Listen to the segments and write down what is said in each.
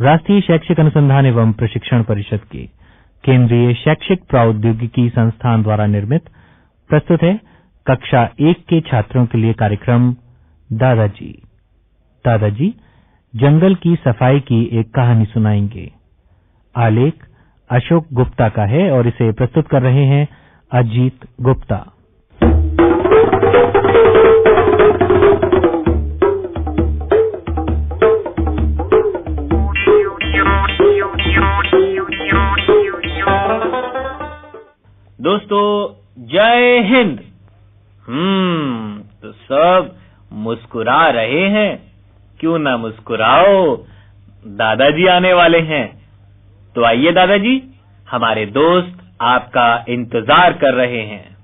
राष्ट्रीय शैक्षिक अनुसंधान एवं प्रशिक्षण परिषद के केंद्रीय शैक्षिक प्रौद्योगिकी संस्थान द्वारा निर्मित प्रस्तुत है कक्षा एक के छात्रों के लिए कार्यक्रम दादाजी। दादाजी, जंगल की सफ़ाई की एक कहानी सुनाएँगे। आलेख अशोक गुप्ता का है और इसे प्रस्तुत कर रहे हैं अजीत गुप्ता। दोस्तों, जय हिंद। हम्म तो सब मुस्कुरा रहे हैं। क्यों ना मुस्कुराओ? दादाजी आने वाले हैं। तो आइए दादाजी, हमारे दोस्त आपका इंतज़ार कर रहे हैं।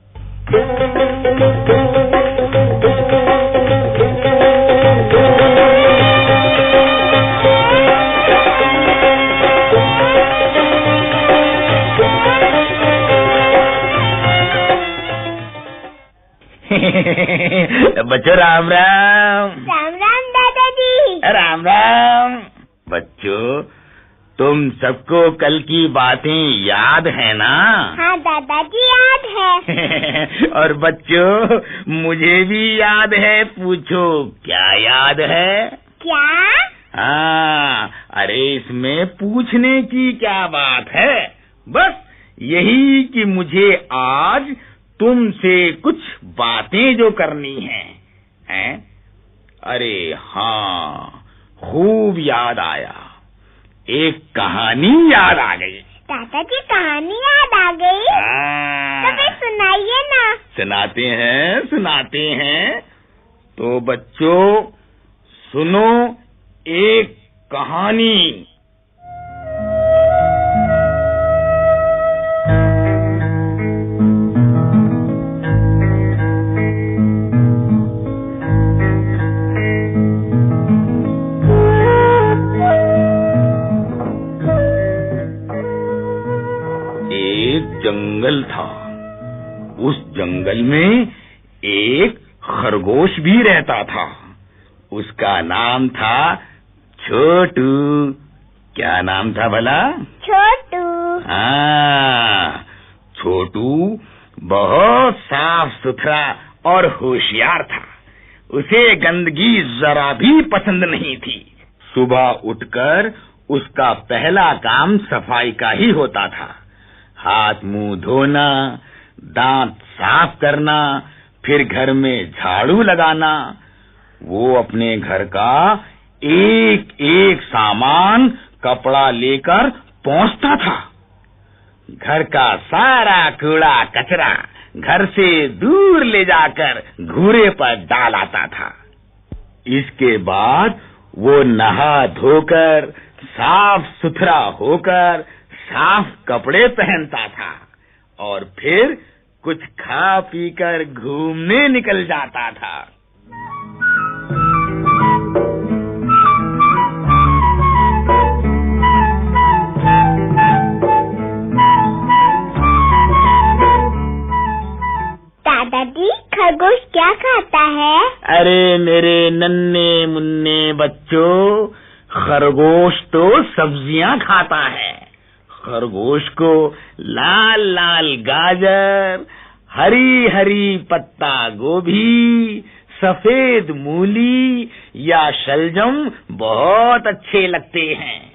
बच्चों राम राम। राम राम दादाजी। राम राम। बच्चों तुम सबको कल की बातें याद है ना? हाँ दादाजी याद है। और बच्चों मुझे भी याद है। पूछो क्या याद है? क्या? हाँ अरे इसमें पूछने की क्या बात है? बस यही कि मुझे आज तुमसे कुछ बातें जो करनी है हैं? अरे हाँ खूब याद आया। एक कहानी याद आ गई। दादाजी कहानी याद आ गई। तो हाँ, फिर सुनाइए ना। सुनाते हैं सुनाते हैं। तो बच्चों सुनो एक कहानी। रहता था। उसका नाम था छोटू। क्या नाम था भला? छोटू। हाँ छोटू बहुत साफ़ सुथरा और होशियार था। उसे गंदगी जरा भी पसंद नहीं थी। सुबह उठकर उसका पहला काम सफ़ाई का ही होता था। हाथ मुँह धोना दांत साफ़ करना फिर घर में झाड़ू लगाना वो अपने घर का एक एक सामान कपड़ा लेकर पहुँचता था। घर का सारा कूड़ा कचरा घर से दूर ले जाकर घूरे पर डाल आता था। इसके बाद वो नहा धोकर साफ़ सुथरा होकर साफ़ कपड़े पहनता था और फिर कुछ खा पीकर घूमने निकल जाता था। खरगोश क्या खाता है? अरे मेरे नन्हे मुन्ने बच्चों, खरगोश तो सब्ज़ियाँ खाता है। खरगोश को लाल लाल गाजर, हरी हरी पत्ता गोभी सफ़ेद मूली या शलजम बहुत अच्छे लगते हैं।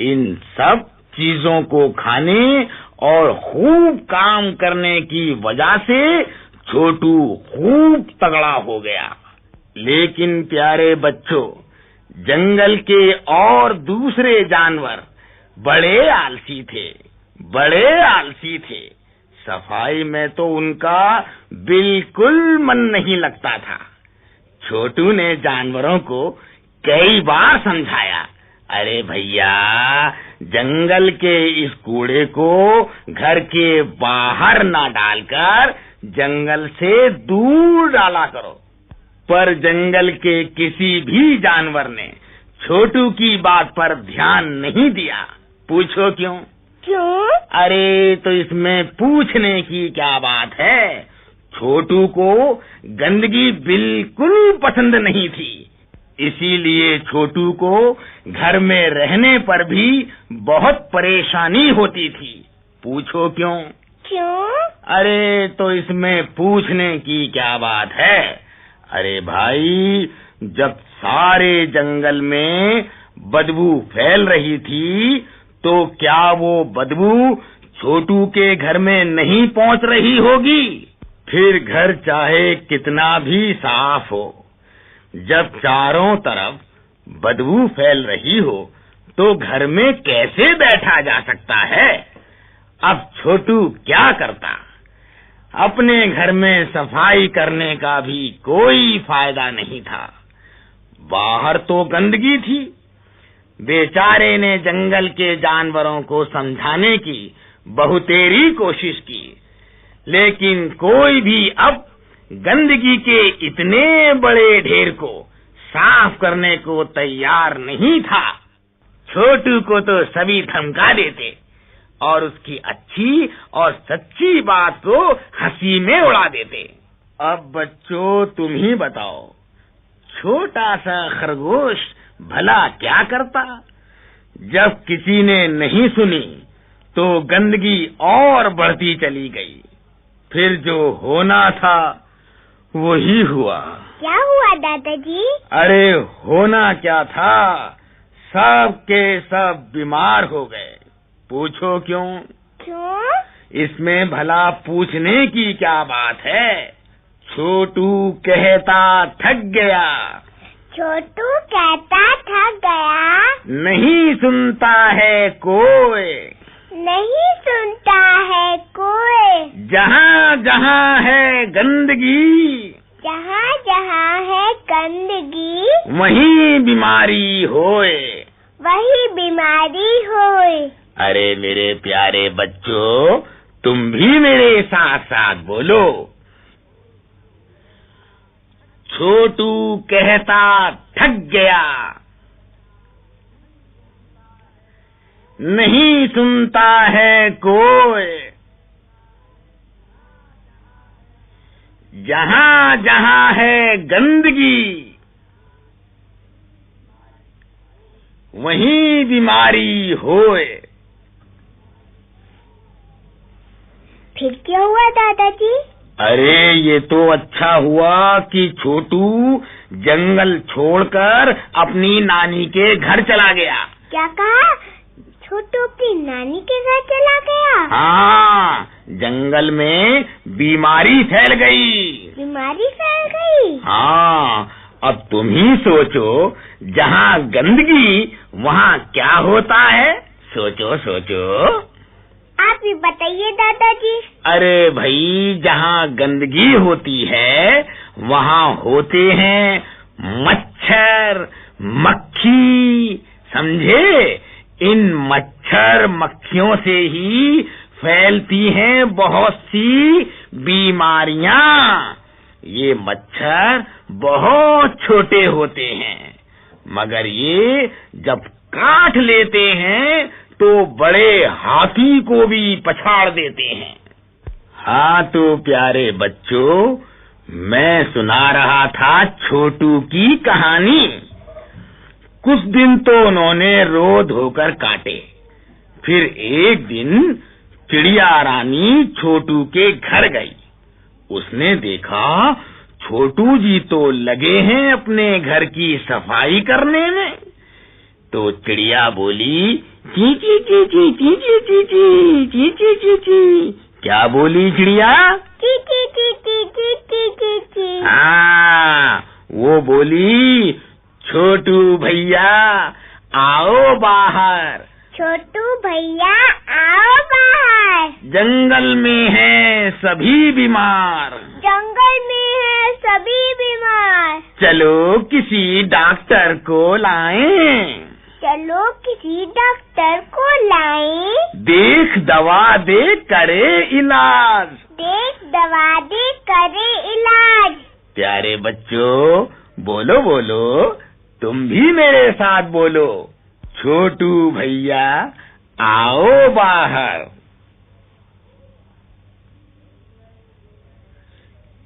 इन सब चीज़ों को खाने और खूब काम करने की वजह से छोटू खूब तगड़ा हो गया। लेकिन प्यारे बच्चों, जंगल के और दूसरे जानवर बड़े आलसी थे, बड़े आलसी थे। सफ़ाई में तो उनका बिल्कुल मन नहीं लगता था। छोटू ने जानवरों को कई बार समझाया अरे भैया जंगल के इस कूड़े को घर के बाहर ना डालकर जंगल से दूर डाला करो। पर जंगल के किसी भी जानवर ने छोटू की बात पर ध्यान नहीं दिया। पूछो क्यों? क्यों? अरे तो इसमें पूछने की क्या बात है? छोटू को गंदगी बिल्कुल पसंद नहीं थी। इसीलिए छोटू को घर में रहने पर भी बहुत परेशानी होती थी। पूछो क्यों? क्यों? अरे तो इसमें पूछने की क्या बात है? अरे भाई जब सारे जंगल में बदबू फैल रही थी तो क्या वो बदबू छोटू के घर में नहीं पहुँच रही होगी? फिर घर चाहे कितना भी साफ़ हो, जब चारों तरफ़ बदबू फैल रही हो तो घर में कैसे बैठा जा सकता है? अब छोटू क्या करता? अपने घर में सफ़ाई करने का भी कोई फ़ायदा नहीं था। बाहर तो गंदगी थी। बेचारे ने जंगल के जानवरों को समझाने की बहुतेरी कोशिश की। लेकिन कोई भी अब गंदगी के इतने बड़े ढेर को साफ़ करने को तैयार नहीं था। छोटू को तो सभी धमका देते और उसकी अच्छी और सच्ची बात को हँसी में उड़ा देते। अब बच्चों, तुम ही बताओ, छोटा सा खरगोश भला क्या करता? जब किसी ने नहीं सुनी तो गंदगी और बढ़ती चली गई। फिर जो होना था वही हुआ। क्या हुआ दादाजी? अरे होना क्या था? सब के सब बीमार हो गए। पूछो क्यों? क्यों? इसमें भला पूछने की क्या बात है? छोटू कहता थक गया। छोटू कहता थक गया? नहीं सुनता है कोई। नहीं सुनता है कोई। जहाँ जहाँ है गंदगी जहाँ जहाँ है गंदगी वहीं बीमारी होए। वही बीमारी होए। अरे मेरे प्यारे बच्चों तुम भी मेरे साथ साथ बोलो। छोटू कहता थक गया। नहीं सुनता है कोई। जहाँ जहाँ है गंदगी वहीं बीमारी होए। फिर क्या हुआ दादाजी? अरे ये तो अच्छा हुआ कि छोटू जंगल छोड़कर अपनी नानी के घर चला गया। क्या कहा? छोटू अपनी नानी के घर चला गया। हाँ जंगल में बीमारी फैल गई। बीमारी फैल गई? हाँ अब तुम ही सोचो जहाँ गंदगी वहाँ क्या होता है। सोचो सोचो। आप ही बताइए दादाजी। अरे भाई जहाँ गंदगी होती है वहाँ होते हैं मच्छर मक्खी समझे? इन मच्छर मक्खियों से ही फैलती हैं बहुत सी बीमारियाँ। ये मच्छर बहुत छोटे होते हैं, मगर ये जब काट लेते हैं तो बड़े हाथी को भी पछाड़ देते हैं। हाँ तो प्यारे बच्चों, मैं सुना रहा था छोटू की कहानी। कुछ दिन तो उन्होंने रो धोकर काटे फिर एक दिन चिड़िया रानी छोटू के घर गई उसने देखा छोटू जी तो लगे हैं अपने घर की सफ़ाई करने में तो चिड़िया बोली ची ची ची ची ची ची ची ची ची ची ची ची क्या बोली चिड़िया ची ची ची ची ची ची ची हाँ वो बोली छोटू भैया आओ बाहर। छोटू भैया आओ बाहर। जंगल में है सभी बीमार। जंगल में है सभी बीमार। चलो किसी डॉक्टर को लाएँ। चलो किसी डॉक्टर को लाएँ। देख दवा दे करे इलाज। देख दवा दे करे इलाज। प्यारे बच्चों बोलो बोलो तुम भी मेरे साथ बोलो। छोटू भैया, आओ बाहर।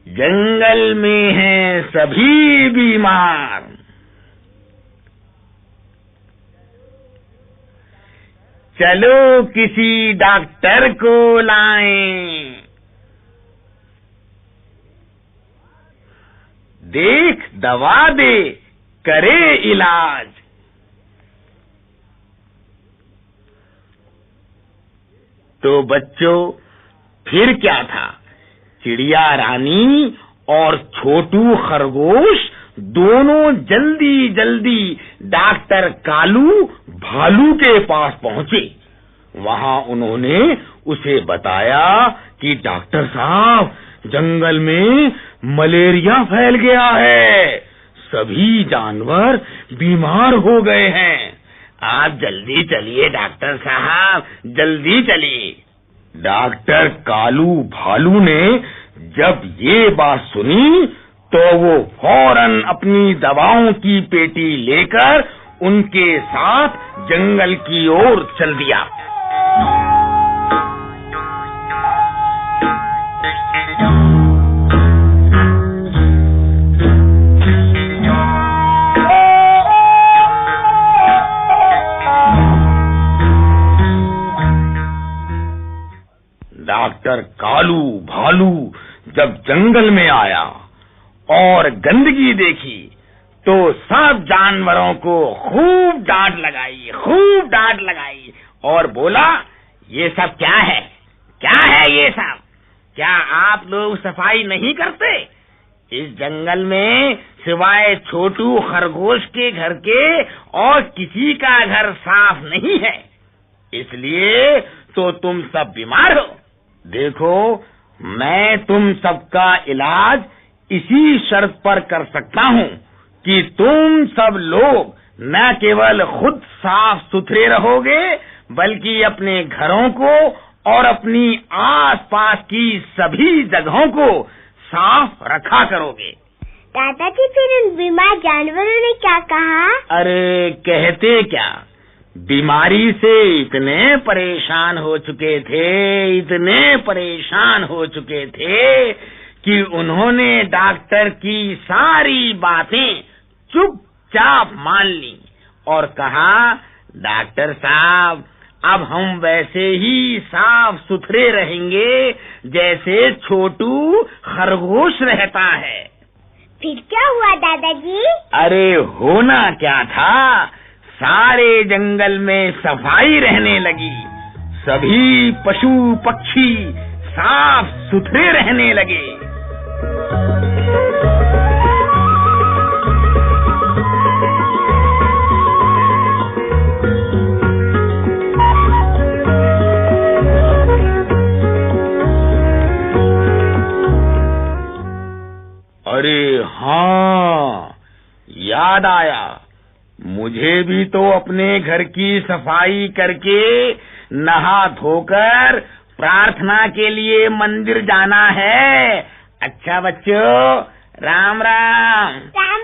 जंगल में हैं सभी बीमार। चलो किसी डॉक्टर को लाएँ। देख, दवा दे। करे इलाज। तो बच्चों, फिर क्या था? चिड़िया रानी और छोटू खरगोश दोनों जल्दी जल्दी डॉक्टर कालू भालू के पास पहुँचे। वहाँ उन्होंने उसे बताया कि डॉक्टर साहब, जंगल में मलेरिया फैल गया है। सभी जानवर बीमार हो गए हैं। आप जल्दी चलिए, डॉक्टर साहब, जल्दी चलिए। डॉक्टर कालू भालू ने जब ये बात सुनी तो वो फ़ौरन अपनी दवाओं की पेटी लेकर उनके साथ जंगल की ओर चल दिया। डॉक्टर कालू भालू जब जंगल में आया और गंदगी देखी तो सब जानवरों को खूब डांट लगाई, खूब डांट लगाई और बोला, ये सब क्या है? क्या है ये सब? क्या आप लोग सफ़ाई नहीं करते? इस जंगल में सिवाय छोटू खरगोश के घर के और किसी का घर साफ़ नहीं है। इसलिए तो तुम सब बीमार हो। देखो मैं तुम सबका इलाज इसी शर्त पर कर सकता हूँ कि तुम सब लोग न केवल खुद साफ़ सुथरे रहोगे बल्कि अपने घरों को और अपनी आसपास की सभी जगहों को साफ़ रखा करोगे। दादाजी फिर उन बीमार जानवरों ने क्या कहा? अरे कहते क्या? बीमारी से इतने परेशान हो चुके थे इतने परेशान हो चुके थे कि उन्होंने डॉक्टर की सारी बातें चुपचाप मान ली और कहा डॉक्टर साहब अब हम वैसे ही साफ़ सुथरे रहेंगे जैसे छोटू खरगोश रहता है। फिर क्या हुआ दादाजी? अरे होना क्या था? सारे जंगल में सफ़ाई रहने लगी। सभी पशु पक्षी साफ़ सुथरे रहने लगे। अरे हाँ याद आया। मुझे भी तो अपने घर की सफ़ाई करके नहा धोकर प्रार्थना के लिए मंदिर जाना है। अच्छा बच्चों, राम राम। राम